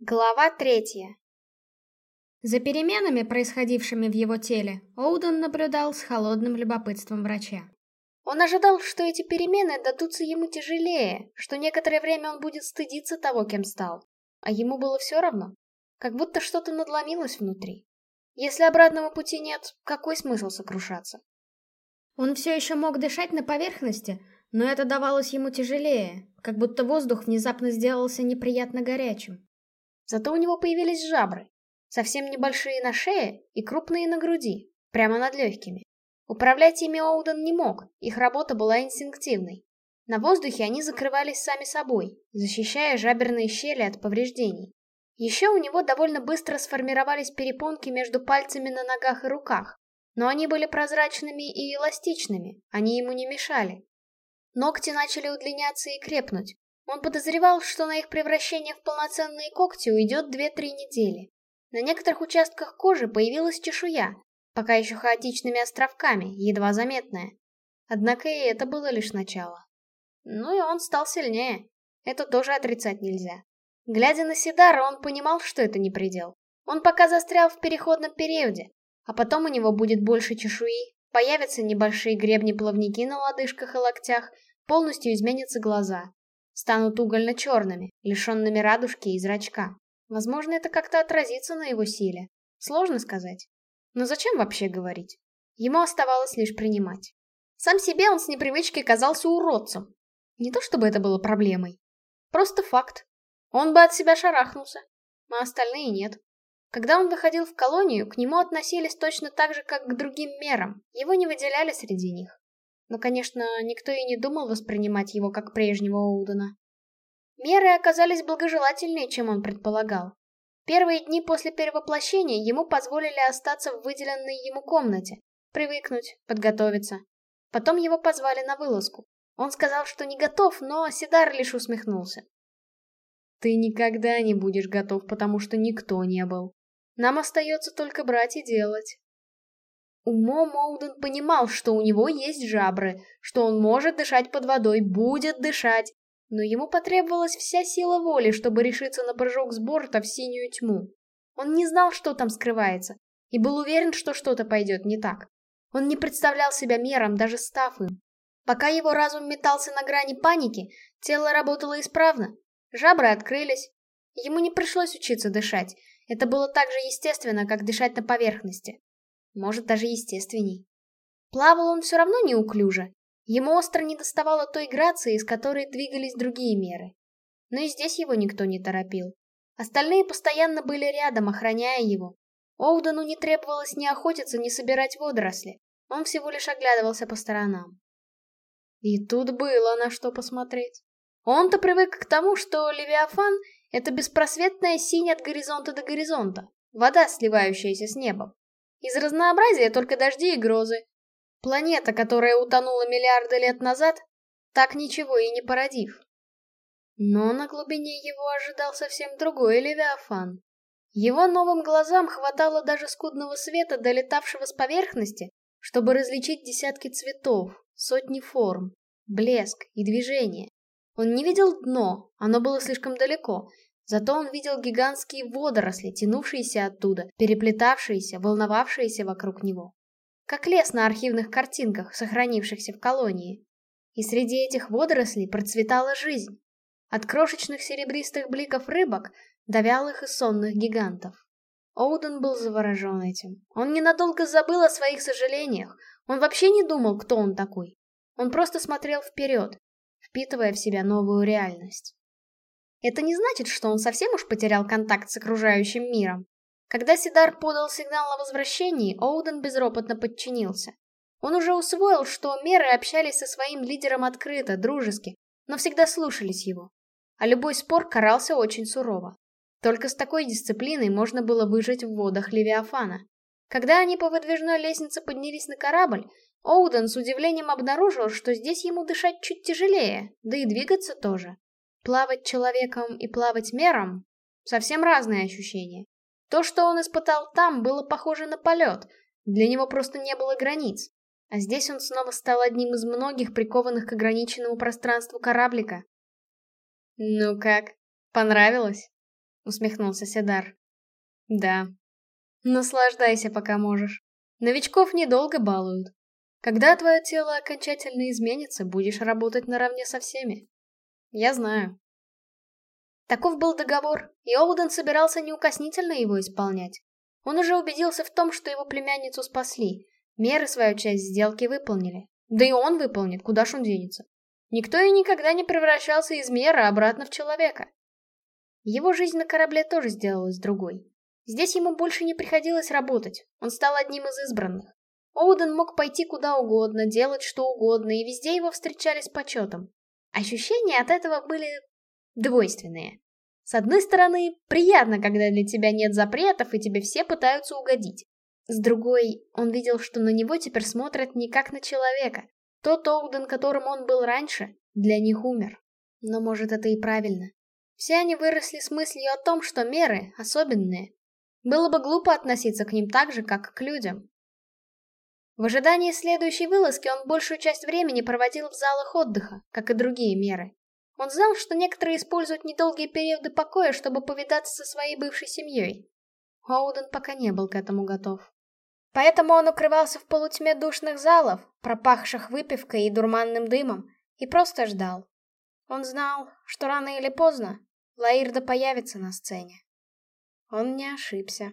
Глава третья. За переменами, происходившими в его теле, Оуден наблюдал с холодным любопытством врача. Он ожидал, что эти перемены дадутся ему тяжелее, что некоторое время он будет стыдиться того, кем стал. А ему было все равно. Как будто что-то надломилось внутри. Если обратного пути нет, какой смысл сокрушаться? Он все еще мог дышать на поверхности, но это давалось ему тяжелее, как будто воздух внезапно сделался неприятно горячим. Зато у него появились жабры. Совсем небольшие на шее и крупные на груди, прямо над легкими. Управлять ими Оуден не мог, их работа была инстинктивной. На воздухе они закрывались сами собой, защищая жаберные щели от повреждений. Еще у него довольно быстро сформировались перепонки между пальцами на ногах и руках, но они были прозрачными и эластичными, они ему не мешали. Ногти начали удлиняться и крепнуть, он подозревал, что на их превращение в полноценные когти уйдет 2-3 недели. На некоторых участках кожи появилась чешуя, пока еще хаотичными островками, едва заметная. Однако и это было лишь начало. Ну и он стал сильнее. Это тоже отрицать нельзя. Глядя на Сидара, он понимал, что это не предел. Он пока застрял в переходном периоде, а потом у него будет больше чешуи, появятся небольшие гребни-плавники на лодыжках и локтях, полностью изменятся глаза станут угольно-черными, лишенными радужки и зрачка. Возможно, это как-то отразится на его силе. Сложно сказать. Но зачем вообще говорить? Ему оставалось лишь принимать. Сам себе он с непривычки казался уродцем. Не то чтобы это было проблемой. Просто факт. Он бы от себя шарахнулся, а остальные нет. Когда он выходил в колонию, к нему относились точно так же, как к другим мерам. Его не выделяли среди них. Но, конечно, никто и не думал воспринимать его как прежнего Оудена. Меры оказались благожелательнее, чем он предполагал. Первые дни после перевоплощения ему позволили остаться в выделенной ему комнате, привыкнуть, подготовиться. Потом его позвали на вылазку. Он сказал, что не готов, но Сидар лишь усмехнулся. «Ты никогда не будешь готов, потому что никто не был. Нам остается только брать и делать». Умом Оуден понимал, что у него есть жабры, что он может дышать под водой, будет дышать, но ему потребовалась вся сила воли, чтобы решиться на прыжок с борта в синюю тьму. Он не знал, что там скрывается, и был уверен, что что-то пойдет не так. Он не представлял себя мером, даже став им. Пока его разум метался на грани паники, тело работало исправно. Жабры открылись. Ему не пришлось учиться дышать. Это было так же естественно, как дышать на поверхности может даже естественней. Плавал он все равно неуклюже. Ему остро не доставало той грации, с которой двигались другие меры. Но и здесь его никто не торопил. Остальные постоянно были рядом, охраняя его. Оудену не требовалось ни охотиться, ни собирать водоросли. Он всего лишь оглядывался по сторонам. И тут было на что посмотреть. Он-то привык к тому, что Левиафан — это беспросветная синь от горизонта до горизонта, вода, сливающаяся с небом. Из разнообразия только дожди и грозы. Планета, которая утонула миллиарды лет назад, так ничего и не породив. Но на глубине его ожидал совсем другой Левиафан. Его новым глазам хватало даже скудного света, долетавшего с поверхности, чтобы различить десятки цветов, сотни форм, блеск и движение. Он не видел дно, оно было слишком далеко, Зато он видел гигантские водоросли, тянувшиеся оттуда, переплетавшиеся, волновавшиеся вокруг него. Как лес на архивных картинках, сохранившихся в колонии. И среди этих водорослей процветала жизнь. От крошечных серебристых бликов рыбок до вялых и сонных гигантов. Оуден был заворожен этим. Он ненадолго забыл о своих сожалениях. Он вообще не думал, кто он такой. Он просто смотрел вперед, впитывая в себя новую реальность. Это не значит, что он совсем уж потерял контакт с окружающим миром. Когда Сидар подал сигнал о возвращении, Оуден безропотно подчинился. Он уже усвоил, что меры общались со своим лидером открыто, дружески, но всегда слушались его. А любой спор карался очень сурово. Только с такой дисциплиной можно было выжить в водах Левиафана. Когда они по выдвижной лестнице поднялись на корабль, Оуден с удивлением обнаружил, что здесь ему дышать чуть тяжелее, да и двигаться тоже. Плавать человеком и плавать мером — совсем разные ощущения. То, что он испытал там, было похоже на полет, для него просто не было границ. А здесь он снова стал одним из многих прикованных к ограниченному пространству кораблика. «Ну как, понравилось?» усмехнулся Седар. Да. Наслаждайся, пока можешь. Новичков недолго балуют. Когда твое тело окончательно изменится, будешь работать наравне со всеми. Я знаю. Таков был договор, и Олден собирался неукоснительно его исполнять. Он уже убедился в том, что его племянницу спасли. Меры свою часть сделки выполнили. Да и он выполнит, куда ж он денется. Никто и никогда не превращался из мера обратно в человека. Его жизнь на корабле тоже сделалась другой. Здесь ему больше не приходилось работать, он стал одним из избранных. Оуден мог пойти куда угодно, делать что угодно, и везде его встречали с почетом. Ощущения от этого были двойственные. С одной стороны, приятно, когда для тебя нет запретов, и тебе все пытаются угодить. С другой, он видел, что на него теперь смотрят не как на человека. Тот Оуден, которым он был раньше, для них умер. Но может это и правильно. Все они выросли с мыслью о том, что меры особенные. Было бы глупо относиться к ним так же, как к людям. В ожидании следующей вылазки он большую часть времени проводил в залах отдыха, как и другие меры. Он знал, что некоторые используют недолгие периоды покоя, чтобы повидаться со своей бывшей семьей. Оуден пока не был к этому готов. Поэтому он укрывался в полутьме душных залов, пропахших выпивкой и дурманным дымом, и просто ждал. Он знал, что рано или поздно Лаирда появится на сцене. Он не ошибся.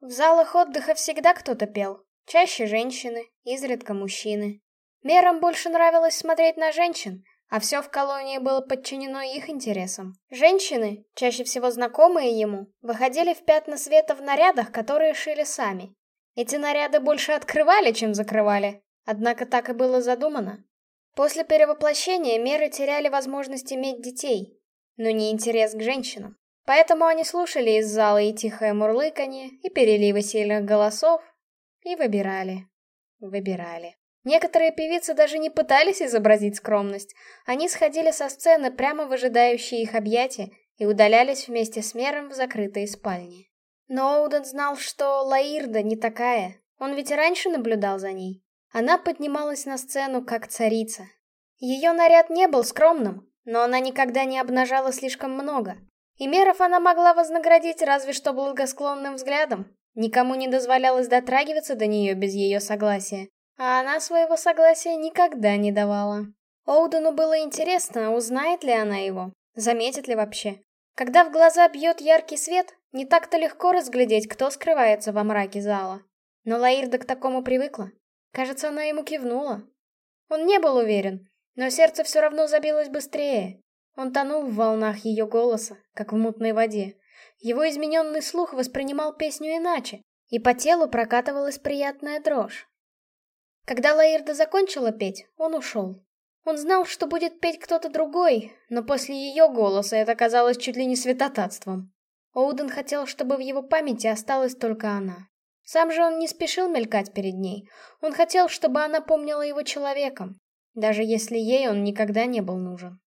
В залах отдыха всегда кто-то пел. Чаще женщины, изредка мужчины. Мерам больше нравилось смотреть на женщин, а все в колонии было подчинено их интересам. Женщины, чаще всего знакомые ему, выходили в пятна света в нарядах, которые шили сами. Эти наряды больше открывали, чем закрывали, однако так и было задумано. После перевоплощения меры теряли возможность иметь детей, но не интерес к женщинам. Поэтому они слушали из зала и тихое мурлыканье, и переливы сильных голосов, и выбирали. Выбирали. Некоторые певицы даже не пытались изобразить скромность. Они сходили со сцены прямо в ожидающие их объятия и удалялись вместе с Мером в закрытые спальни. Но Оуден знал, что Лаирда не такая. Он ведь раньше наблюдал за ней. Она поднималась на сцену как царица. Ее наряд не был скромным, но она никогда не обнажала слишком много. И меров она могла вознаградить разве что благосклонным взглядом. Никому не дозволялось дотрагиваться до нее без ее согласия. А она своего согласия никогда не давала. Оудену было интересно, узнает ли она его, заметит ли вообще. Когда в глаза бьет яркий свет, не так-то легко разглядеть, кто скрывается во мраке зала. Но Лаирда к такому привыкла. Кажется, она ему кивнула. Он не был уверен, но сердце все равно забилось быстрее. Он тонул в волнах ее голоса, как в мутной воде. Его измененный слух воспринимал песню иначе, и по телу прокатывалась приятная дрожь. Когда Лаирда закончила петь, он ушел. Он знал, что будет петь кто-то другой, но после ее голоса это казалось чуть ли не святотатством. Оуден хотел, чтобы в его памяти осталась только она. Сам же он не спешил мелькать перед ней. Он хотел, чтобы она помнила его человеком, даже если ей он никогда не был нужен.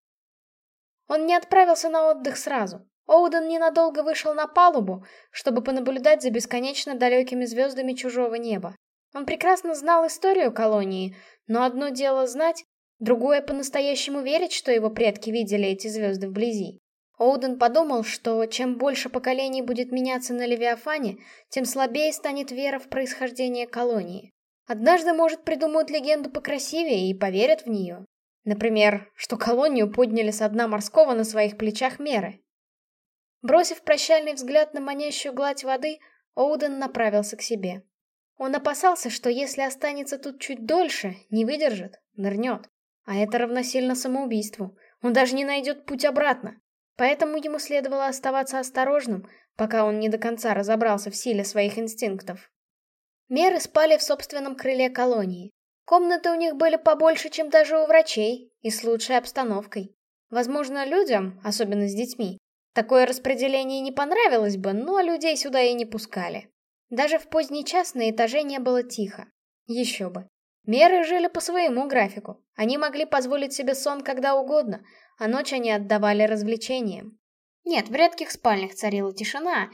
Он не отправился на отдых сразу. Оуден ненадолго вышел на палубу, чтобы понаблюдать за бесконечно далекими звездами чужого неба. Он прекрасно знал историю колонии, но одно дело знать, другое по-настоящему верить, что его предки видели эти звезды вблизи. Оуден подумал, что чем больше поколений будет меняться на Левиафане, тем слабее станет вера в происхождение колонии. Однажды, может, придумают легенду покрасивее и поверят в нее. Например, что колонию подняли с дна морского на своих плечах меры. Бросив прощальный взгляд на манящую гладь воды, Оуден направился к себе. Он опасался, что если останется тут чуть дольше, не выдержит, нырнет. А это равносильно самоубийству. Он даже не найдет путь обратно. Поэтому ему следовало оставаться осторожным, пока он не до конца разобрался в силе своих инстинктов. Меры спали в собственном крыле колонии. Комнаты у них были побольше, чем даже у врачей, и с лучшей обстановкой. Возможно, людям, особенно с детьми, такое распределение не понравилось бы, но людей сюда и не пускали. Даже в поздний час на этаже не было тихо. Еще бы. Меры жили по своему графику. Они могли позволить себе сон когда угодно, а ночь они отдавали развлечениям. Нет, в редких спальнях царила тишина,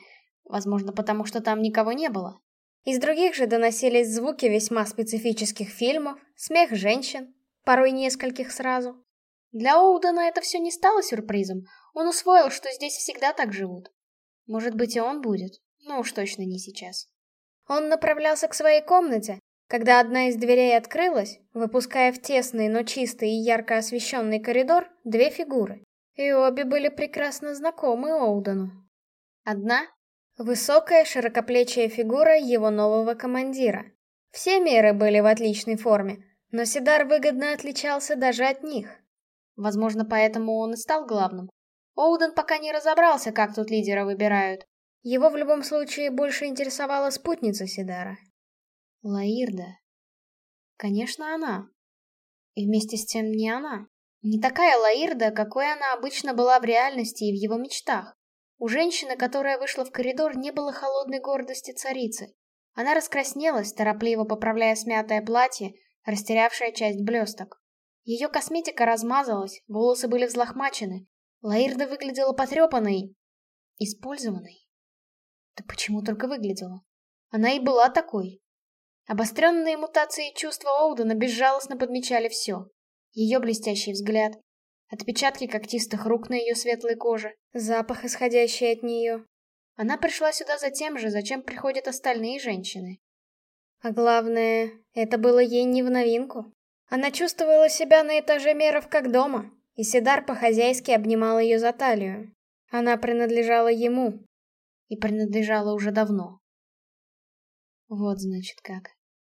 возможно, потому что там никого не было. Из других же доносились звуки весьма специфических фильмов, смех женщин, порой нескольких сразу. Для Оудена это все не стало сюрпризом, он усвоил, что здесь всегда так живут. Может быть, и он будет, но уж точно не сейчас. Он направлялся к своей комнате, когда одна из дверей открылась, выпуская в тесный, но чистый и ярко освещенный коридор две фигуры. И обе были прекрасно знакомы Оудену. Одна — высокая, широкоплечья фигура его нового командира. Все меры были в отличной форме, но Сидар выгодно отличался даже от них. Возможно, поэтому он и стал главным. Оуден пока не разобрался, как тут лидера выбирают. Его в любом случае больше интересовала спутница Сидара. Лаирда. Конечно, она. И вместе с тем не она. Не такая Лаирда, какой она обычно была в реальности и в его мечтах. У женщины, которая вышла в коридор, не было холодной гордости царицы. Она раскраснелась, торопливо поправляя смятое платье, растерявшая часть блесток. Ее косметика размазалась, волосы были взлохмачены. Лаирда выглядела потрепанной, использованной. Да почему только выглядела? Она и была такой. Обостренные мутации чувства Оудена безжалостно подмечали все. Ее блестящий взгляд, отпечатки когтистых рук на ее светлой коже, запах, исходящий от нее. Она пришла сюда за тем же, зачем приходят остальные женщины. А главное, это было ей не в новинку. Она чувствовала себя на этаже меров как дома, и Сидар по-хозяйски обнимал ее за талию. Она принадлежала ему. И принадлежала уже давно. Вот значит как.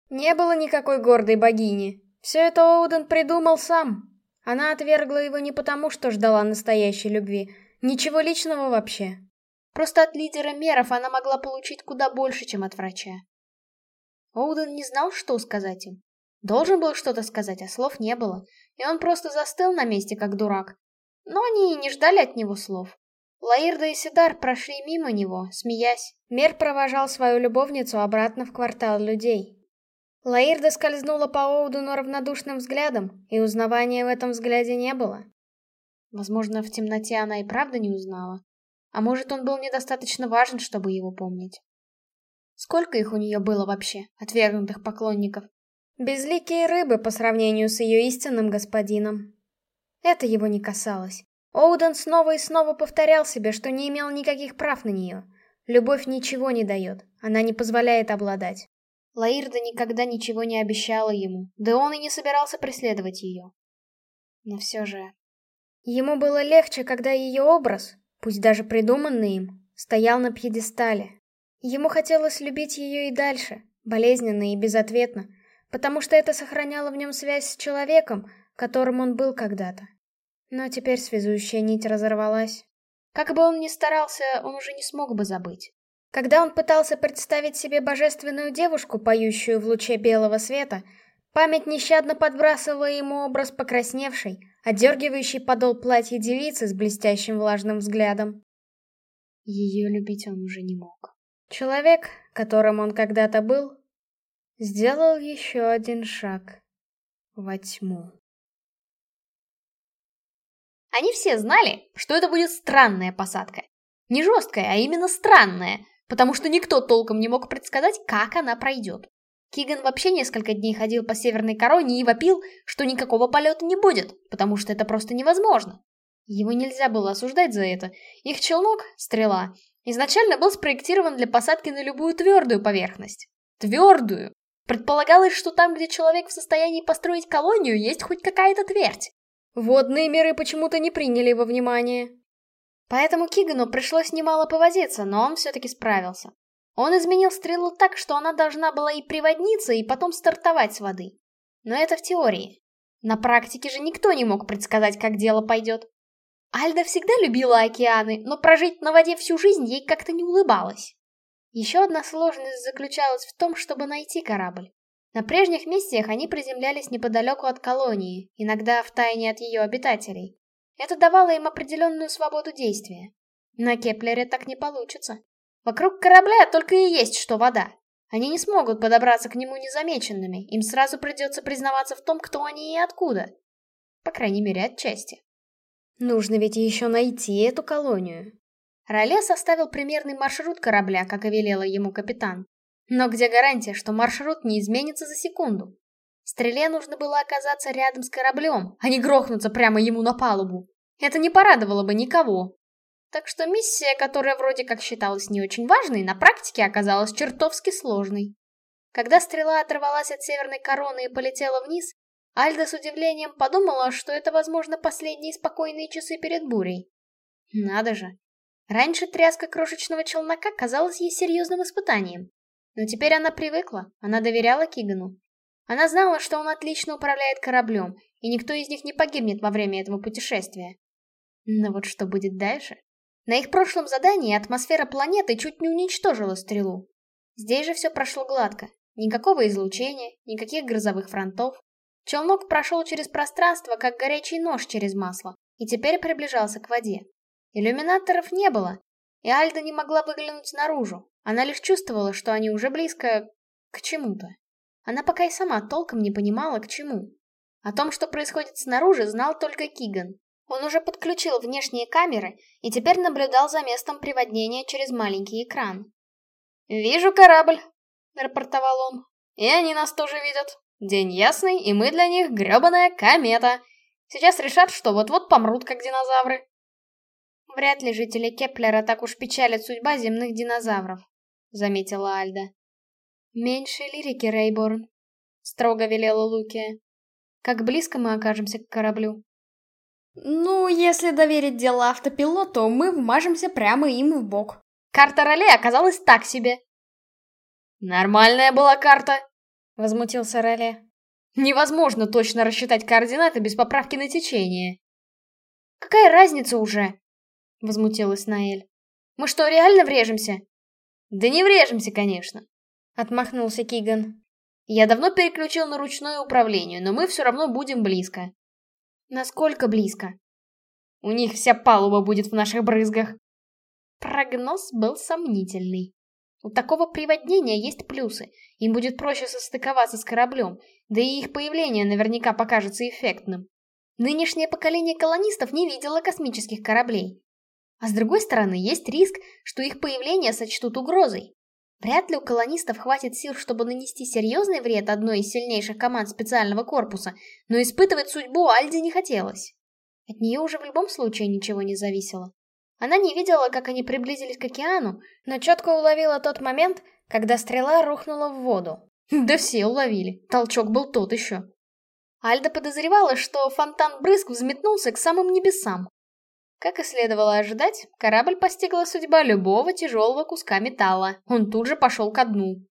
Не было никакой гордой богини. Все это Оуден придумал сам. Она отвергла его не потому, что ждала настоящей любви. Ничего личного вообще. Просто от лидера меров она могла получить куда больше, чем от врача. Оуден не знал, что сказать им. Должен был что-то сказать, а слов не было. И он просто застыл на месте, как дурак. Но они и не ждали от него слов. Лаирда и Сидар прошли мимо него, смеясь. Мер провожал свою любовницу обратно в квартал людей. Лаирда скользнула по Оудуну равнодушным взглядом, и узнавания в этом взгляде не было. Возможно, в темноте она и правда не узнала. А может, он был недостаточно важен, чтобы его помнить. Сколько их у нее было вообще, отвергнутых поклонников? Безликие рыбы по сравнению с ее истинным господином. Это его не касалось. Оуден снова и снова повторял себе, что не имел никаких прав на нее. Любовь ничего не дает, она не позволяет обладать. Лаирда никогда ничего не обещала ему, да он и не собирался преследовать ее. Но все же... Ему было легче, когда ее образ, пусть даже придуманный им, стоял на пьедестале. Ему хотелось любить ее и дальше, болезненно и безответно, потому что это сохраняло в нем связь с человеком, которым он был когда-то. Но теперь связующая нить разорвалась. Как бы он ни старался, он уже не смог бы забыть. Когда он пытался представить себе божественную девушку, поющую в луче белого света, память нещадно подбрасывала ему образ покрасневшей, одергивающей подол платья девицы с блестящим влажным взглядом. Ее любить он уже не мог. Человек, которым он когда-то был, сделал еще один шаг во тьму. Они все знали, что это будет странная посадка. Не жесткая, а именно странная, потому что никто толком не мог предсказать, как она пройдет. Киган вообще несколько дней ходил по Северной Короне и вопил, что никакого полета не будет, потому что это просто невозможно. Его нельзя было осуждать за это. Их челнок, стрела, изначально был спроектирован для посадки на любую твердую поверхность. Твердую! Предполагалось, что там, где человек в состоянии построить колонию, есть хоть какая-то твердь. Водные миры почему-то не приняли во внимание. Поэтому Кигану пришлось немало повозиться, но он все-таки справился. Он изменил стрелу так, что она должна была и приводниться, и потом стартовать с воды. Но это в теории. На практике же никто не мог предсказать, как дело пойдет. Альда всегда любила океаны, но прожить на воде всю жизнь ей как-то не улыбалось. Еще одна сложность заключалась в том, чтобы найти корабль. На прежних миссиях они приземлялись неподалеку от колонии, иногда в тайне от ее обитателей. Это давало им определенную свободу действия. На Кеплере так не получится. Вокруг корабля только и есть что вода. Они не смогут подобраться к нему незамеченными, им сразу придется признаваться в том, кто они и откуда. По крайней мере, отчасти. Нужно ведь еще найти эту колонию. Роле составил примерный маршрут корабля, как и велела ему капитан. Но где гарантия, что маршрут не изменится за секунду? Стреле нужно было оказаться рядом с кораблем, а не грохнуться прямо ему на палубу. Это не порадовало бы никого. Так что миссия, которая вроде как считалась не очень важной, на практике оказалась чертовски сложной. Когда стрела оторвалась от северной короны и полетела вниз, Альда с удивлением подумала, что это, возможно, последние спокойные часы перед бурей. Надо же. Раньше тряска крошечного челнока казалась ей серьезным испытанием. Но теперь она привыкла, она доверяла Кигану. Она знала, что он отлично управляет кораблем, и никто из них не погибнет во время этого путешествия. Но вот что будет дальше? На их прошлом задании атмосфера планеты чуть не уничтожила стрелу. Здесь же все прошло гладко. Никакого излучения, никаких грозовых фронтов. Челнок прошел через пространство, как горячий нож через масло, и теперь приближался к воде. Иллюминаторов не было, и Альда не могла выглянуть наружу. Она лишь чувствовала, что они уже близко к чему-то. Она пока и сама толком не понимала, к чему. О том, что происходит снаружи, знал только Киган. Он уже подключил внешние камеры и теперь наблюдал за местом приводнения через маленький экран. «Вижу корабль», — рапортовал он. «И они нас тоже видят. День ясный, и мы для них гребаная комета. Сейчас решат, что вот-вот помрут, как динозавры». «Вряд ли жители Кеплера так уж печалят судьба земных динозавров», — заметила Альда. «Меньше лирики, Рейборн», — строго велела Лукия. «Как близко мы окажемся к кораблю?» Ну, если доверить дело автопилоту, мы вмажемся прямо им в бок. Карта ролей оказалась так себе. Нормальная была карта, возмутился Роле. Невозможно точно рассчитать координаты без поправки на течение. Какая разница уже? Возмутилась Наэль. Мы что, реально врежемся? Да не врежемся, конечно. Отмахнулся Киган. Я давно переключил на ручное управление, но мы все равно будем близко. Насколько близко? У них вся палуба будет в наших брызгах. Прогноз был сомнительный. У такого приводнения есть плюсы. Им будет проще состыковаться с кораблем, да и их появление наверняка покажется эффектным. Нынешнее поколение колонистов не видело космических кораблей. А с другой стороны, есть риск, что их появление сочтут угрозой. Вряд ли у колонистов хватит сил, чтобы нанести серьезный вред одной из сильнейших команд специального корпуса, но испытывать судьбу Альде не хотелось. От нее уже в любом случае ничего не зависело. Она не видела, как они приблизились к океану, но четко уловила тот момент, когда стрела рухнула в воду. Да все уловили, толчок был тот еще. Альда подозревала, что фонтан брызг взметнулся к самым небесам, как и следовало ожидать, корабль постигла судьба любого тяжелого куска металла. Он тут же пошел ко дну.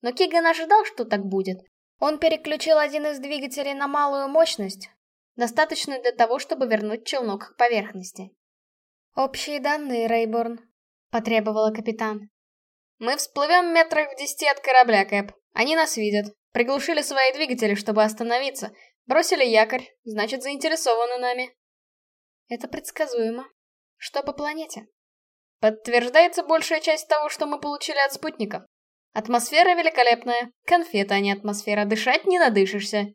Но Киган ожидал, что так будет. Он переключил один из двигателей на малую мощность, достаточную для того, чтобы вернуть челнок к поверхности. «Общие данные, Рейборн», — потребовала капитан. «Мы всплывем метрах в десяти от корабля, Кэп. Они нас видят. Приглушили свои двигатели, чтобы остановиться. Бросили якорь, значит, заинтересованы нами. Это предсказуемо. Что по планете? Подтверждается большая часть того, что мы получили от спутников. Атмосфера великолепная. Конфета, а не атмосфера. Дышать не надышишься.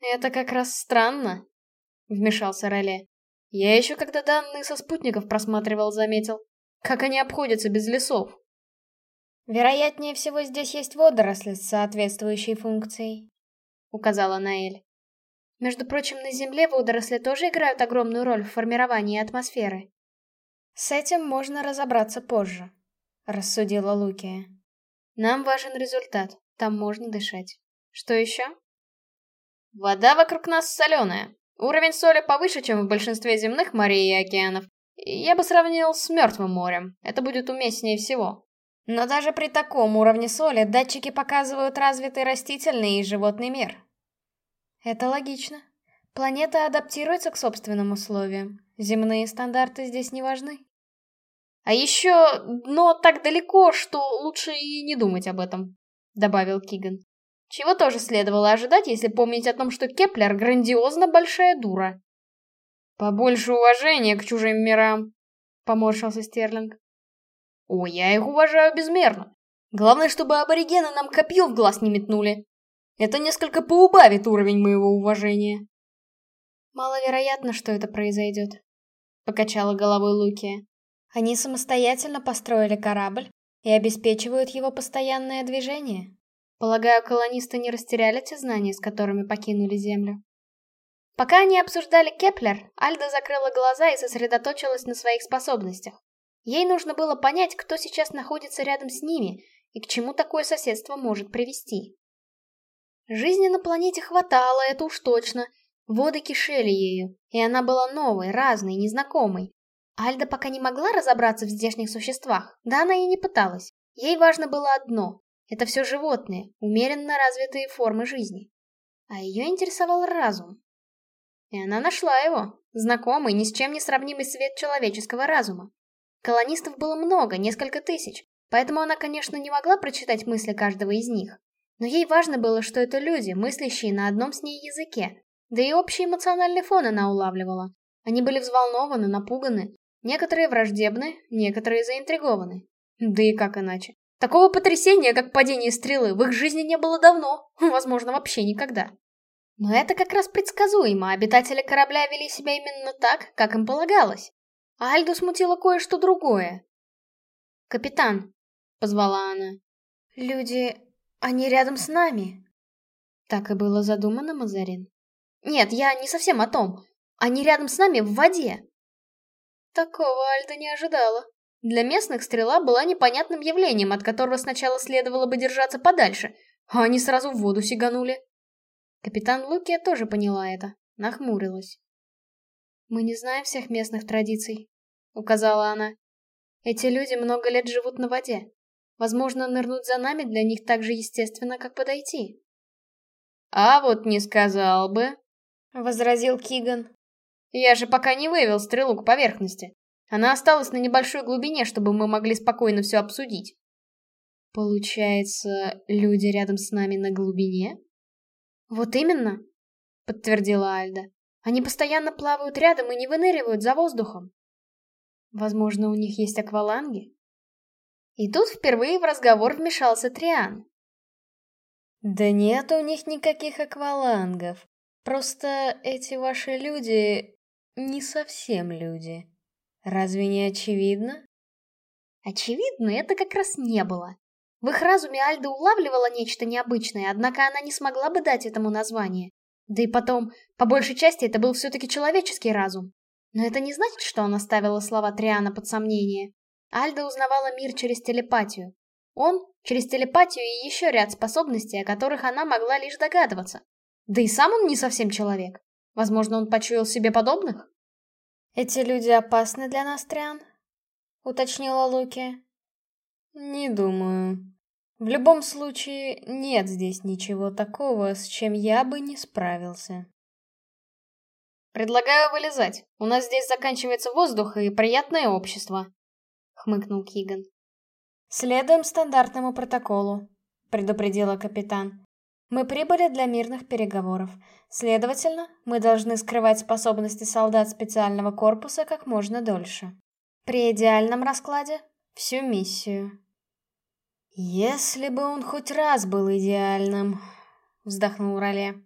Это как раз странно, вмешался Реле. Я еще когда данные со спутников просматривал, заметил. Как они обходятся без лесов. Вероятнее всего здесь есть водоросли с соответствующей функцией, указала Наэль. Между прочим, на Земле водоросли тоже играют огромную роль в формировании атмосферы. С этим можно разобраться позже, рассудила Лукия. Нам важен результат, там можно дышать. Что еще? Вода вокруг нас соленая. Уровень соли повыше, чем в большинстве земных морей и океанов. Я бы сравнил с мертвым морем. Это будет уместнее всего. Но даже при таком уровне соли датчики показывают развитый растительный и животный мир. Это логично. Планета адаптируется к собственным условиям. Земные стандарты здесь не важны. А еще дно так далеко, что лучше и не думать об этом, добавил Киган. Чего тоже следовало ожидать, если помнить о том, что Кеплер грандиозно большая дура. Побольше уважения к чужим мирам, поморщился Стерлинг. О, я их уважаю безмерно. Главное, чтобы аборигены нам копье в глаз не метнули. Это несколько поубавит уровень моего уважения. Маловероятно, что это произойдет, покачала головой Лукия. Они самостоятельно построили корабль и обеспечивают его постоянное движение. Полагаю, колонисты не растеряли те знания, с которыми покинули Землю. Пока они обсуждали Кеплер, Альда закрыла глаза и сосредоточилась на своих способностях. Ей нужно было понять, кто сейчас находится рядом с ними и к чему такое соседство может привести. Жизни на планете хватало, это уж точно. Воды кишели ею, и она была новой, разной, незнакомой. Альда пока не могла разобраться в здешних существах, да она и не пыталась. Ей важно было одно — это все животные, умеренно развитые формы жизни. А ее интересовал разум. И она нашла его, знакомый, ни с чем не сравнимый свет человеческого разума. Колонистов было много, несколько тысяч, поэтому она, конечно, не могла прочитать мысли каждого из них. Но ей важно было, что это люди, мыслящие на одном с ней языке. Да и общий эмоциональный фон она улавливала. Они были взволнованы, напуганы. Некоторые враждебны, некоторые заинтригованы. Да и как иначе? Такого потрясения, как падение стрелы, в их жизни не было давно, возможно, вообще никогда. Но это как раз предсказуемо, обитатели корабля вели себя именно так, как им полагалось. А Альду смутило кое-что другое. «Капитан», — позвала она. «Люди... они рядом с нами». Так и было задумано, Мазарин. «Нет, я не совсем о том. Они рядом с нами в воде». Такого Альда не ожидала. Для местных стрела была непонятным явлением, от которого сначала следовало бы держаться подальше, а они сразу в воду сиганули. Капитан Лукия тоже поняла это, нахмурилась. «Мы не знаем всех местных традиций», — указала она. «Эти люди много лет живут на воде. Возможно, нырнуть за нами для них так же естественно, как подойти». «А вот не сказал бы», — возразил Киган. «Я же пока не вывел стрелу к поверхности. Она осталась на небольшой глубине, чтобы мы могли спокойно все обсудить. Получается, люди рядом с нами на глубине? Вот именно, подтвердила Альда. Они постоянно плавают рядом и не выныривают за воздухом. Возможно, у них есть акваланги? И тут впервые в разговор вмешался Триан. Да нет у них никаких аквалангов. Просто эти ваши люди не совсем люди. Разве не очевидно? Очевидно, это как раз не было. В их разуме Альда улавливала нечто необычное, однако она не смогла бы дать этому название. Да и потом, по большей части, это был все-таки человеческий разум. Но это не значит, что она ставила слова Триана под сомнение. Альда узнавала мир через телепатию. Он — через телепатию и еще ряд способностей, о которых она могла лишь догадываться. Да и сам он не совсем человек. Возможно, он почуял себе подобных? «Эти люди опасны для нас, Триан?» — уточнила Луки. «Не думаю. В любом случае, нет здесь ничего такого, с чем я бы не справился». «Предлагаю вылезать. У нас здесь заканчивается воздух и приятное общество», — хмыкнул Киган. «Следуем стандартному протоколу», — предупредила капитан. Мы прибыли для мирных переговоров. Следовательно, мы должны скрывать способности солдат специального корпуса как можно дольше. При идеальном раскладе — всю миссию. «Если бы он хоть раз был идеальным», — вздохнул Роле.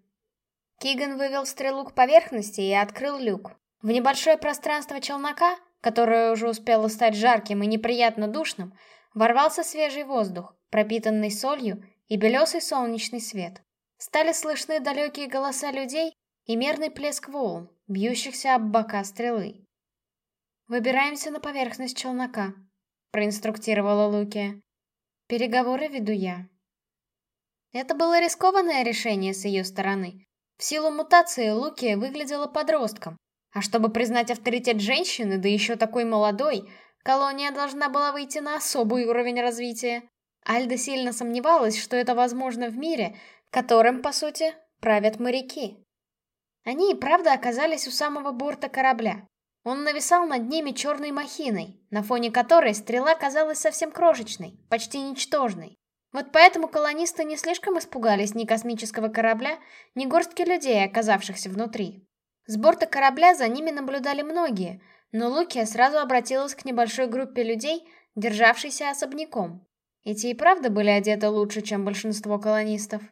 Киган вывел стрелу к поверхности и открыл люк. В небольшое пространство челнока, которое уже успело стать жарким и неприятно душным, ворвался свежий воздух, пропитанный солью и белесый солнечный свет. Стали слышны далекие голоса людей и мерный плеск волн, бьющихся об бока стрелы. «Выбираемся на поверхность челнока», — проинструктировала Лукия. «Переговоры веду я». Это было рискованное решение с ее стороны. В силу мутации Лукия выглядела подростком, а чтобы признать авторитет женщины, да еще такой молодой, колония должна была выйти на особый уровень развития. Альда сильно сомневалась, что это возможно в мире, которым, по сути, правят моряки. Они и правда оказались у самого борта корабля. Он нависал над ними черной махиной, на фоне которой стрела казалась совсем крошечной, почти ничтожной. Вот поэтому колонисты не слишком испугались ни космического корабля, ни горстки людей, оказавшихся внутри. С борта корабля за ними наблюдали многие, но Лукия сразу обратилась к небольшой группе людей, державшейся особняком. Эти и правда были одеты лучше, чем большинство колонистов.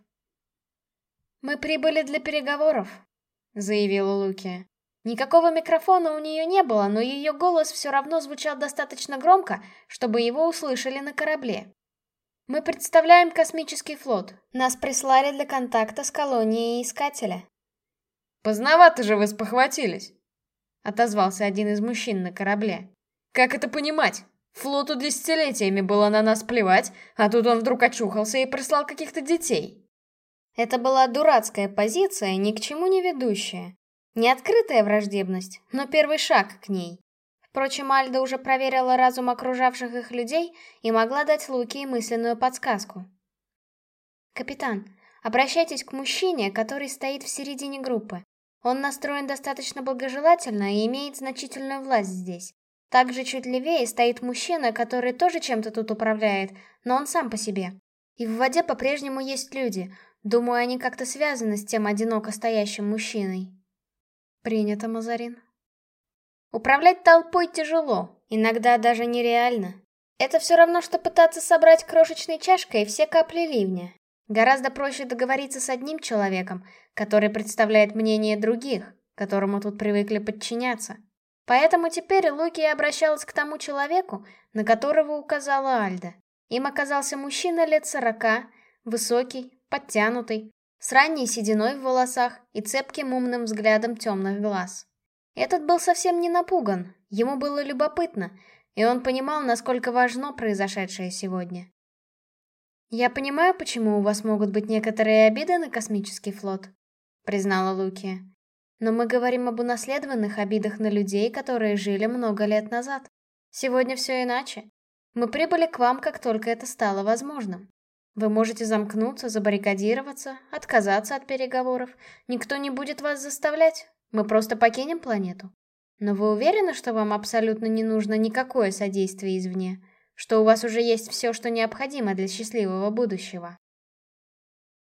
«Мы прибыли для переговоров», — заявила Луки. Никакого микрофона у нее не было, но ее голос все равно звучал достаточно громко, чтобы его услышали на корабле. «Мы представляем космический флот. Нас прислали для контакта с колонией Искателя». «Поздновато же вы спохватились!» — отозвался один из мужчин на корабле. «Как это понимать? Флоту десятилетиями было на нас плевать, а тут он вдруг очухался и прислал каких-то детей». Это была дурацкая позиция, ни к чему не ведущая. Не открытая враждебность, но первый шаг к ней. Впрочем, Альда уже проверила разум окружавших их людей и могла дать Луки мысленную подсказку. «Капитан, обращайтесь к мужчине, который стоит в середине группы. Он настроен достаточно благожелательно и имеет значительную власть здесь. Также чуть левее стоит мужчина, который тоже чем-то тут управляет, но он сам по себе. И в воде по-прежнему есть люди. Думаю, они как-то связаны с тем одиноко стоящим мужчиной. Принято, Мазарин. Управлять толпой тяжело, иногда даже нереально. Это все равно, что пытаться собрать крошечной чашкой все капли ливня. Гораздо проще договориться с одним человеком, который представляет мнение других, которому тут привыкли подчиняться. Поэтому теперь Луки обращалась к тому человеку, на которого указала Альда. Им оказался мужчина лет сорока, высокий, подтянутый, с ранней сединой в волосах и цепким умным взглядом темных глаз. Этот был совсем не напуган, ему было любопытно, и он понимал, насколько важно произошедшее сегодня. «Я понимаю, почему у вас могут быть некоторые обиды на космический флот», — признала Луки. «Но мы говорим об унаследованных обидах на людей, которые жили много лет назад. Сегодня все иначе. Мы прибыли к вам, как только это стало возможным. Вы можете замкнуться, забаррикадироваться, отказаться от переговоров. Никто не будет вас заставлять. Мы просто покинем планету. Но вы уверены, что вам абсолютно не нужно никакое содействие извне? Что у вас уже есть все, что необходимо для счастливого будущего?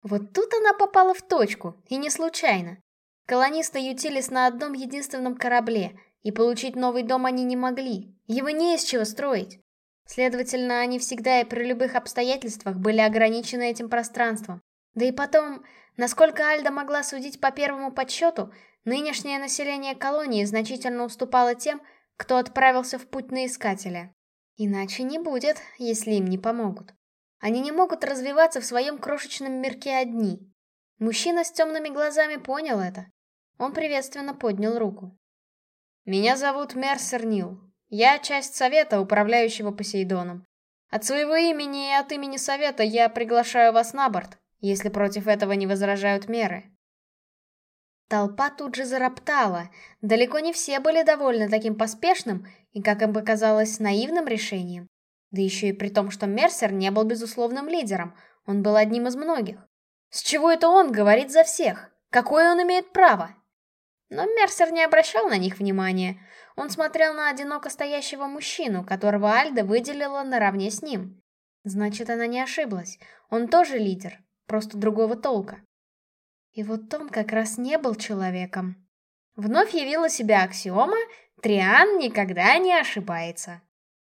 Вот тут она попала в точку, и не случайно. Колонисты ютились на одном единственном корабле, и получить новый дом они не могли. Его не из чего строить. Следовательно, они всегда и при любых обстоятельствах были ограничены этим пространством. Да и потом, насколько Альда могла судить по первому подсчету, Нынешнее население колонии значительно уступало тем, кто отправился в путь на Искателя. Иначе не будет, если им не помогут. Они не могут развиваться в своем крошечном мирке одни. Мужчина с темными глазами понял это. Он приветственно поднял руку. «Меня зовут Мерсер Нил. Я часть совета, управляющего Посейдоном. От своего имени и от имени совета я приглашаю вас на борт, если против этого не возражают меры». Толпа тут же зароптала. Далеко не все были довольны таким поспешным и, как им показалось, наивным решением. Да еще и при том, что Мерсер не был безусловным лидером, он был одним из многих. С чего это он говорит за всех? Какое он имеет право? Но Мерсер не обращал на них внимания. Он смотрел на одиноко стоящего мужчину, которого Альда выделила наравне с ним. Значит, она не ошиблась. Он тоже лидер, просто другого толка. И вот он как раз не был человеком. Вновь явила себя аксиома «Триан никогда не ошибается».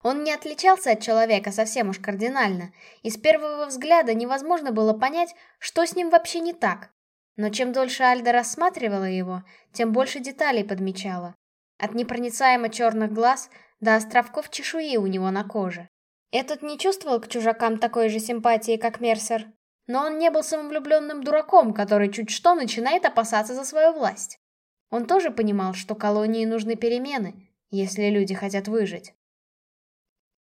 Он не отличался от человека совсем уж кардинально, и с первого взгляда невозможно было понять, что с ним вообще не так. Но чем дольше Альда рассматривала его, тем больше деталей подмечала. От непроницаемо черных глаз до островков чешуи у него на коже. Этот не чувствовал к чужакам такой же симпатии, как Мерсер, но он не был самовлюбленным дураком, который чуть что начинает опасаться за свою власть. Он тоже понимал, что колонии нужны перемены, если люди хотят выжить.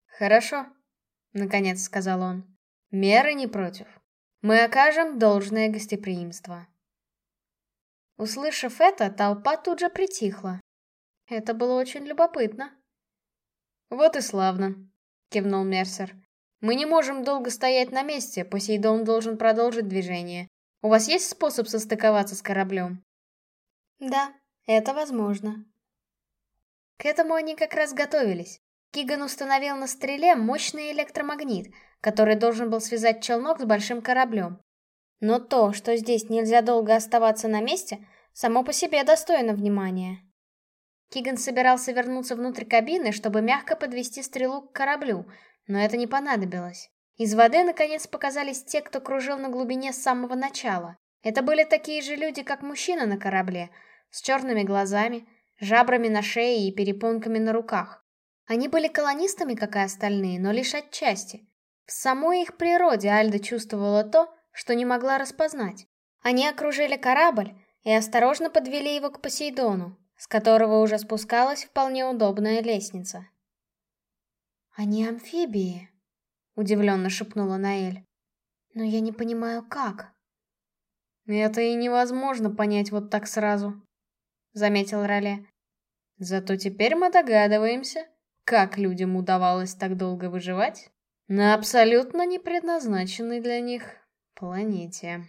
«Хорошо», — наконец сказал он. «Меры не против. Мы окажем должное гостеприимство». Услышав это, толпа тут же притихла. Это было очень любопытно. «Вот и славно», — кивнул Мерсер. Мы не можем долго стоять на месте, Посейдон должен продолжить движение. У вас есть способ состыковаться с кораблем? Да, это возможно. К этому они как раз готовились. Киган установил на стреле мощный электромагнит, который должен был связать челнок с большим кораблем. Но то, что здесь нельзя долго оставаться на месте, само по себе достойно внимания. Киган собирался вернуться внутрь кабины, чтобы мягко подвести стрелу к кораблю, но это не понадобилось. Из воды наконец показались те, кто кружил на глубине с самого начала. Это были такие же люди, как мужчина на корабле, с черными глазами, жабрами на шее и перепонками на руках. Они были колонистами, как и остальные, но лишь отчасти. В самой их природе Альда чувствовала то, что не могла распознать. Они окружили корабль, и осторожно подвели его к Посейдону, с которого уже спускалась вполне удобная лестница. «Они амфибии», — удивленно шепнула Наэль. «Но я не понимаю, как». «Это и невозможно понять вот так сразу», — заметил Роле. «Зато теперь мы догадываемся, как людям удавалось так долго выживать на абсолютно не предназначенной для них планете».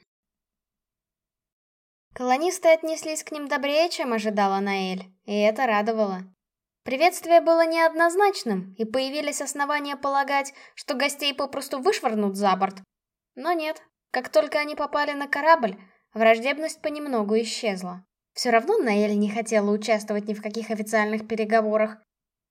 Колонисты отнеслись к ним добрее, чем ожидала Наэль, и это радовало. Приветствие было неоднозначным, и появились основания полагать, что гостей попросту вышвырнут за борт. Но нет, как только они попали на корабль, враждебность понемногу исчезла. Все равно Наэль не хотела участвовать ни в каких официальных переговорах.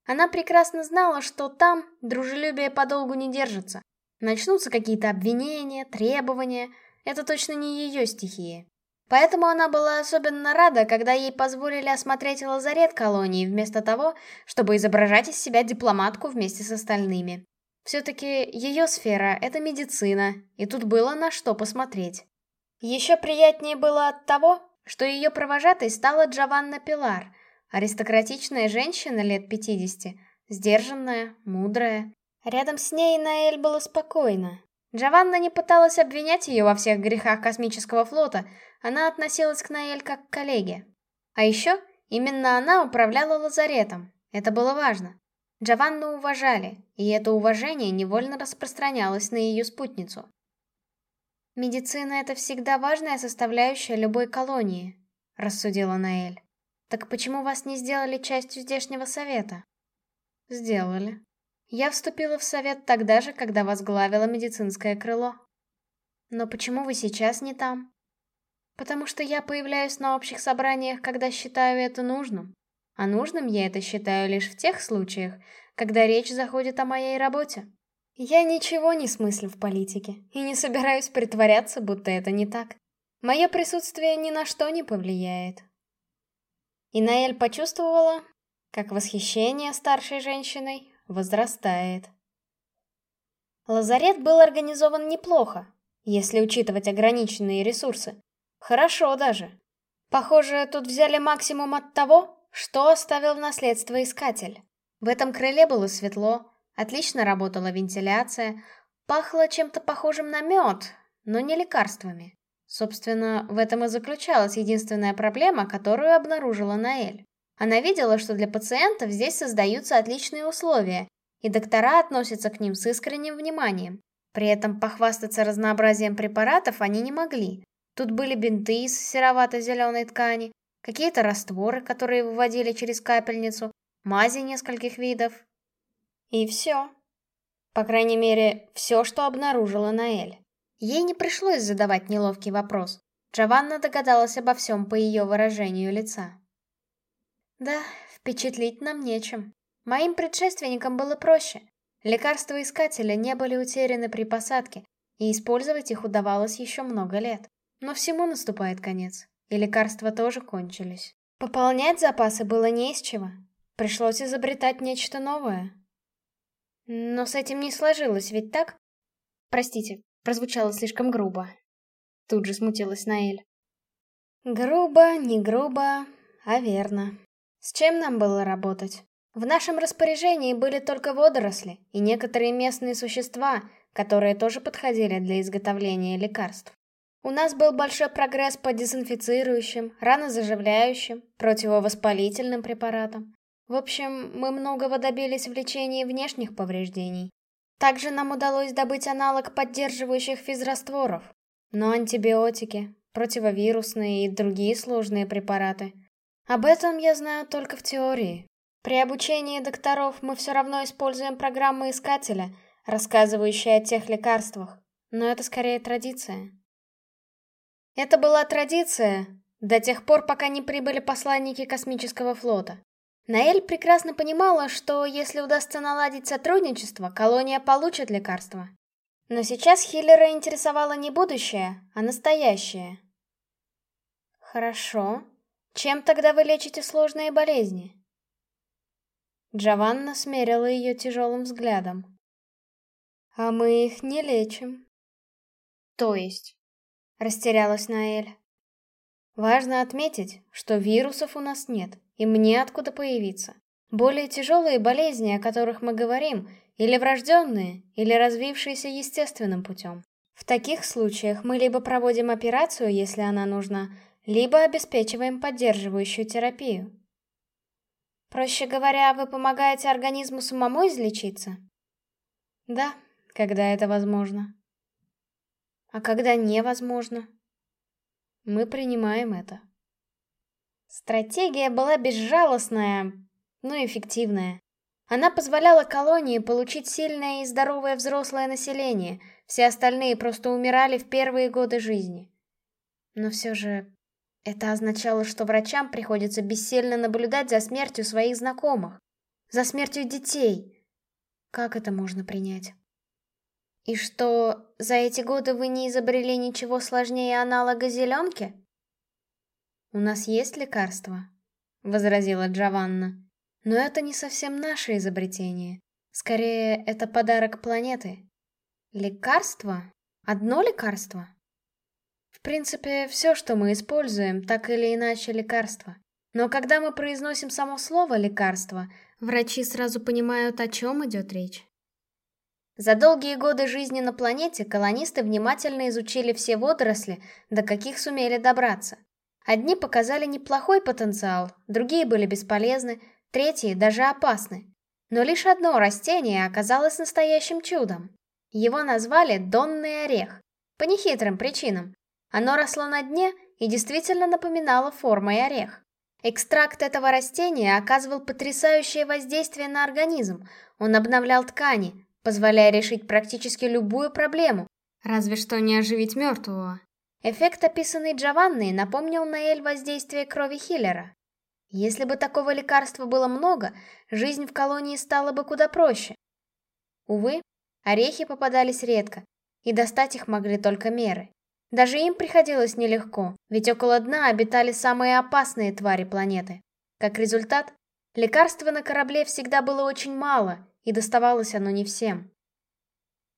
Она прекрасно знала, что там дружелюбие подолгу не держится. Начнутся какие-то обвинения, требования. Это точно не ее стихия. Поэтому она была особенно рада, когда ей позволили осмотреть лазарет колонии, вместо того, чтобы изображать из себя дипломатку вместе с остальными. Все-таки ее сфера — это медицина, и тут было на что посмотреть. Еще приятнее было от того, что ее провожатой стала Джованна Пилар, аристократичная женщина лет 50, сдержанная, мудрая. Рядом с ней Наэль было спокойно. Джованна не пыталась обвинять ее во всех грехах космического флота, она относилась к Наэль как к коллеге. А еще именно она управляла лазаретом. Это было важно. Джованну уважали, и это уважение невольно распространялось на ее спутницу. «Медицина — это всегда важная составляющая любой колонии», — рассудила Наэль. «Так почему вас не сделали частью здешнего совета?» «Сделали. Я вступила в совет тогда же, когда возглавила медицинское крыло». «Но почему вы сейчас не там?» Потому что я появляюсь на общих собраниях, когда считаю это нужным. А нужным я это считаю лишь в тех случаях, когда речь заходит о моей работе. Я ничего не смыслю в политике и не собираюсь притворяться, будто это не так. Мое присутствие ни на что не повлияет. И Наэль почувствовала, как восхищение старшей женщиной возрастает. Лазарет был организован неплохо, если учитывать ограниченные ресурсы. Хорошо даже. Похоже, тут взяли максимум от того, что оставил в наследство искатель. В этом крыле было светло, отлично работала вентиляция, пахло чем-то похожим на мед, но не лекарствами. Собственно, в этом и заключалась единственная проблема, которую обнаружила Наэль. Она видела, что для пациентов здесь создаются отличные условия, и доктора относятся к ним с искренним вниманием. При этом похвастаться разнообразием препаратов они не могли. Тут были бинты из серовато-зеленой ткани, какие-то растворы, которые выводили через капельницу, мази нескольких видов. И все. По крайней мере, все, что обнаружила Наэль. Ей не пришлось задавать неловкий вопрос. Джованна догадалась обо всем по ее выражению лица. Да, впечатлить нам нечем. Моим предшественникам было проще. Лекарства искателя не были утеряны при посадке, и использовать их удавалось еще много лет. Но всему наступает конец, и лекарства тоже кончились. Пополнять запасы было не из чего. Пришлось изобретать нечто новое. Но с этим не сложилось, ведь так? Простите, прозвучало слишком грубо. Тут же смутилась Наэль. Грубо, не грубо, а верно. С чем нам было работать? В нашем распоряжении были только водоросли и некоторые местные существа, которые тоже подходили для изготовления лекарств. У нас был большой прогресс по дезинфицирующим, ранозаживляющим, противовоспалительным препаратам. В общем, мы многого добились в лечении внешних повреждений. Также нам удалось добыть аналог поддерживающих физрастворов. Но антибиотики, противовирусные и другие сложные препараты. Об этом я знаю только в теории. При обучении докторов мы все равно используем программы искателя, рассказывающие о тех лекарствах. Но это скорее традиция. Это была традиция, до тех пор, пока не прибыли посланники космического флота. Наэль прекрасно понимала, что если удастся наладить сотрудничество, колония получит лекарство. Но сейчас Хиллера интересовало не будущее, а настоящее. Хорошо. Чем тогда вы лечите сложные болезни? Джованна смерила ее тяжелым взглядом. А мы их не лечим. То есть? Растерялась Наэль. Важно отметить, что вирусов у нас нет, и мне откуда появиться. Более тяжелые болезни, о которых мы говорим, или врожденные, или развившиеся естественным путем. В таких случаях мы либо проводим операцию, если она нужна, либо обеспечиваем поддерживающую терапию. Проще говоря, вы помогаете организму самому излечиться? Да, когда это возможно. А когда невозможно? Мы принимаем это. Стратегия была безжалостная, но эффективная. Она позволяла колонии получить сильное и здоровое взрослое население, все остальные просто умирали в первые годы жизни. Но все же это означало, что врачам приходится бессильно наблюдать за смертью своих знакомых, за смертью детей. Как это можно принять? И что, за эти годы вы не изобрели ничего сложнее аналога зеленки? У нас есть лекарства, возразила Джованна. Но это не совсем наше изобретение. Скорее, это подарок планеты. Лекарство? Одно лекарство? В принципе, все, что мы используем, так или иначе лекарство. Но когда мы произносим само слово «лекарство», врачи сразу понимают, о чем идет речь. За долгие годы жизни на планете колонисты внимательно изучили все водоросли, до каких сумели добраться. Одни показали неплохой потенциал, другие были бесполезны, третьи даже опасны. Но лишь одно растение оказалось настоящим чудом. Его назвали Донный орех. По нехитрым причинам. Оно росло на дне и действительно напоминало формой орех. Экстракт этого растения оказывал потрясающее воздействие на организм. Он обновлял ткани, позволяя решить практически любую проблему, разве что не оживить мертвого. Эффект, описанный Джованной, напомнил Наэль воздействие крови Хиллера. Если бы такого лекарства было много, жизнь в колонии стала бы куда проще. Увы, орехи попадались редко, и достать их могли только меры. Даже им приходилось нелегко, ведь около дна обитали самые опасные твари планеты. Как результат, лекарства на корабле всегда было очень мало, и доставалось оно не всем.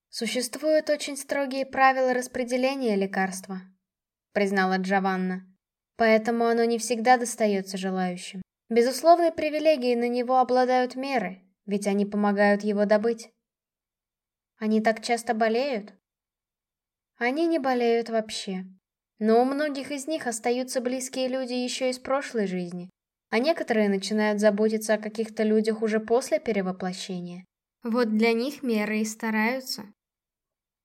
«Существуют очень строгие правила распределения лекарства», — признала Джованна. «Поэтому оно не всегда достается желающим. Безусловной привилегией на него обладают меры, ведь они помогают его добыть». «Они так часто болеют?» «Они не болеют вообще. Но у многих из них остаются близкие люди еще из прошлой жизни, а некоторые начинают заботиться о каких-то людях уже после перевоплощения. Вот для них меры и стараются.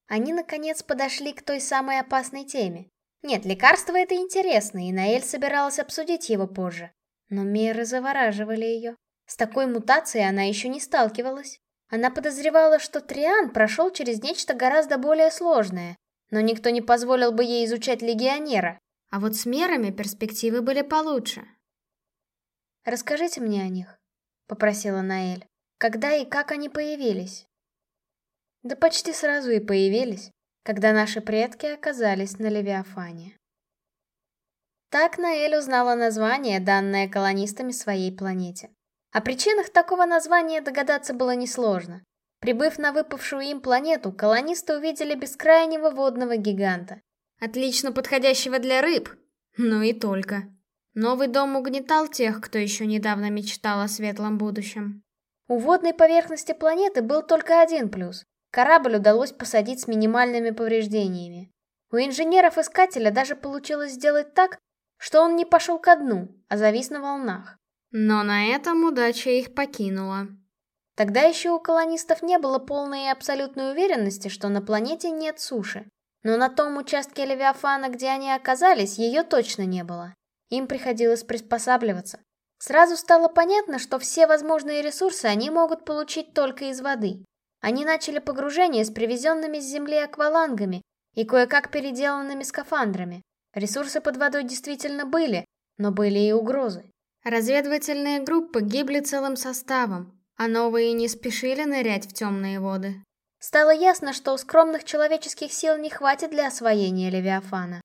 Они, наконец, подошли к той самой опасной теме. Нет, лекарство это интересно, и Наэль собиралась обсудить его позже. Но меры завораживали ее. С такой мутацией она еще не сталкивалась. Она подозревала, что Триан прошел через нечто гораздо более сложное, но никто не позволил бы ей изучать легионера. А вот с мерами перспективы были получше. «Расскажите мне о них», — попросила Наэль. «Когда и как они появились?» Да почти сразу и появились, когда наши предки оказались на Левиафане. Так Наэль узнала название, данное колонистами своей планете. О причинах такого названия догадаться было несложно. Прибыв на выпавшую им планету, колонисты увидели бескрайнего водного гиганта. Отлично подходящего для рыб, но и только. Новый дом угнетал тех, кто еще недавно мечтал о светлом будущем. У водной поверхности планеты был только один плюс. Корабль удалось посадить с минимальными повреждениями. У инженеров-искателя даже получилось сделать так, что он не пошел ко дну, а завис на волнах. Но на этом удача их покинула. Тогда еще у колонистов не было полной и абсолютной уверенности, что на планете нет суши. Но на том участке Левиафана, где они оказались, ее точно не было. Им приходилось приспосабливаться. Сразу стало понятно, что все возможные ресурсы они могут получить только из воды. Они начали погружение с привезенными с земли аквалангами и кое-как переделанными скафандрами. Ресурсы под водой действительно были, но были и угрозы. Разведывательные группы гибли целым составом, а новые не спешили нырять в темные воды. Стало ясно, что у скромных человеческих сил не хватит для освоения Левиафана.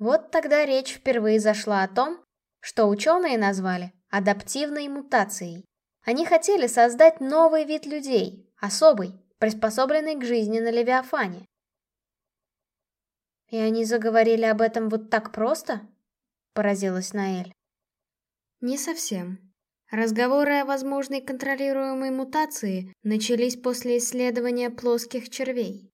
Вот тогда речь впервые зашла о том, что ученые назвали адаптивной мутацией. Они хотели создать новый вид людей, особый, приспособленный к жизни на Левиафане. И они заговорили об этом вот так просто? — поразилась Наэль. Не совсем. Разговоры о возможной контролируемой мутации начались после исследования плоских червей.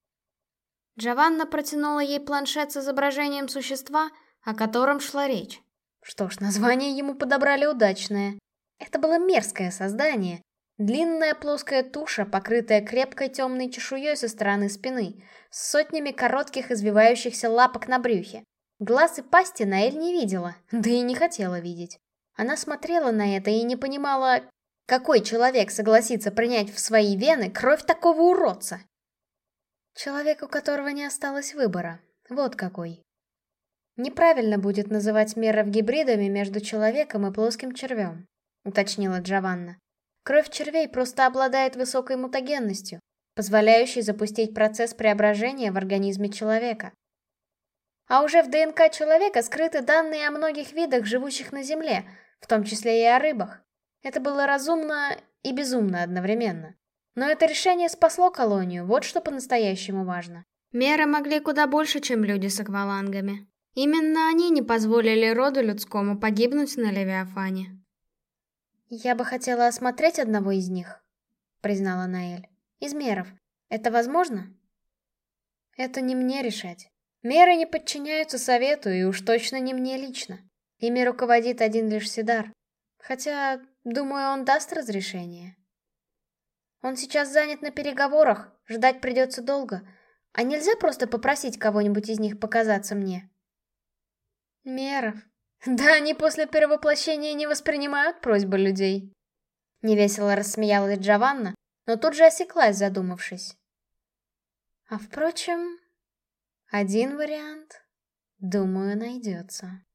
Джованна протянула ей планшет с изображением существа, о котором шла речь. Что ж, название ему подобрали удачное. Это было мерзкое создание. Длинная плоская туша, покрытая крепкой темной чешуей со стороны спины, с сотнями коротких извивающихся лапок на брюхе. Глаз и пасти Наэль не видела, да и не хотела видеть. Она смотрела на это и не понимала, какой человек согласится принять в свои вены кровь такого уродца. Человек, у которого не осталось выбора. Вот какой. Неправильно будет называть меров гибридами между человеком и плоским червем, уточнила Джованна. Кровь червей просто обладает высокой мутагенностью, позволяющей запустить процесс преображения в организме человека. А уже в ДНК человека скрыты данные о многих видах, живущих на Земле, в том числе и о рыбах. Это было разумно и безумно одновременно. Но это решение спасло колонию, вот что по-настоящему важно. Меры могли куда больше, чем люди с аквалангами. Именно они не позволили роду людскому погибнуть на Левиафане. «Я бы хотела осмотреть одного из них», — признала Наэль. «Из меров. Это возможно?» «Это не мне решать. Меры не подчиняются совету, и уж точно не мне лично. Ими руководит один лишь Сидар. Хотя, думаю, он даст разрешение. Он сейчас занят на переговорах, ждать придется долго. А нельзя просто попросить кого-нибудь из них показаться мне?» Меров. Да они после перевоплощения не воспринимают просьбы людей. Невесело рассмеялась Джованна, но тут же осеклась, задумавшись. А впрочем, один вариант, думаю, найдется.